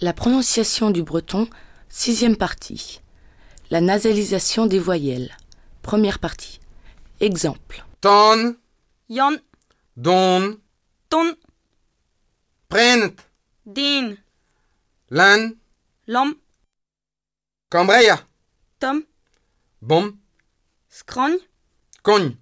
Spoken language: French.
La prononciation du breton, sixième partie. La nasalisation des voyelles. Première partie. Exemple. Ton, yon, don, ton, prent, din, lan, lam, cambreia, tom, bom, skrogne, cogne.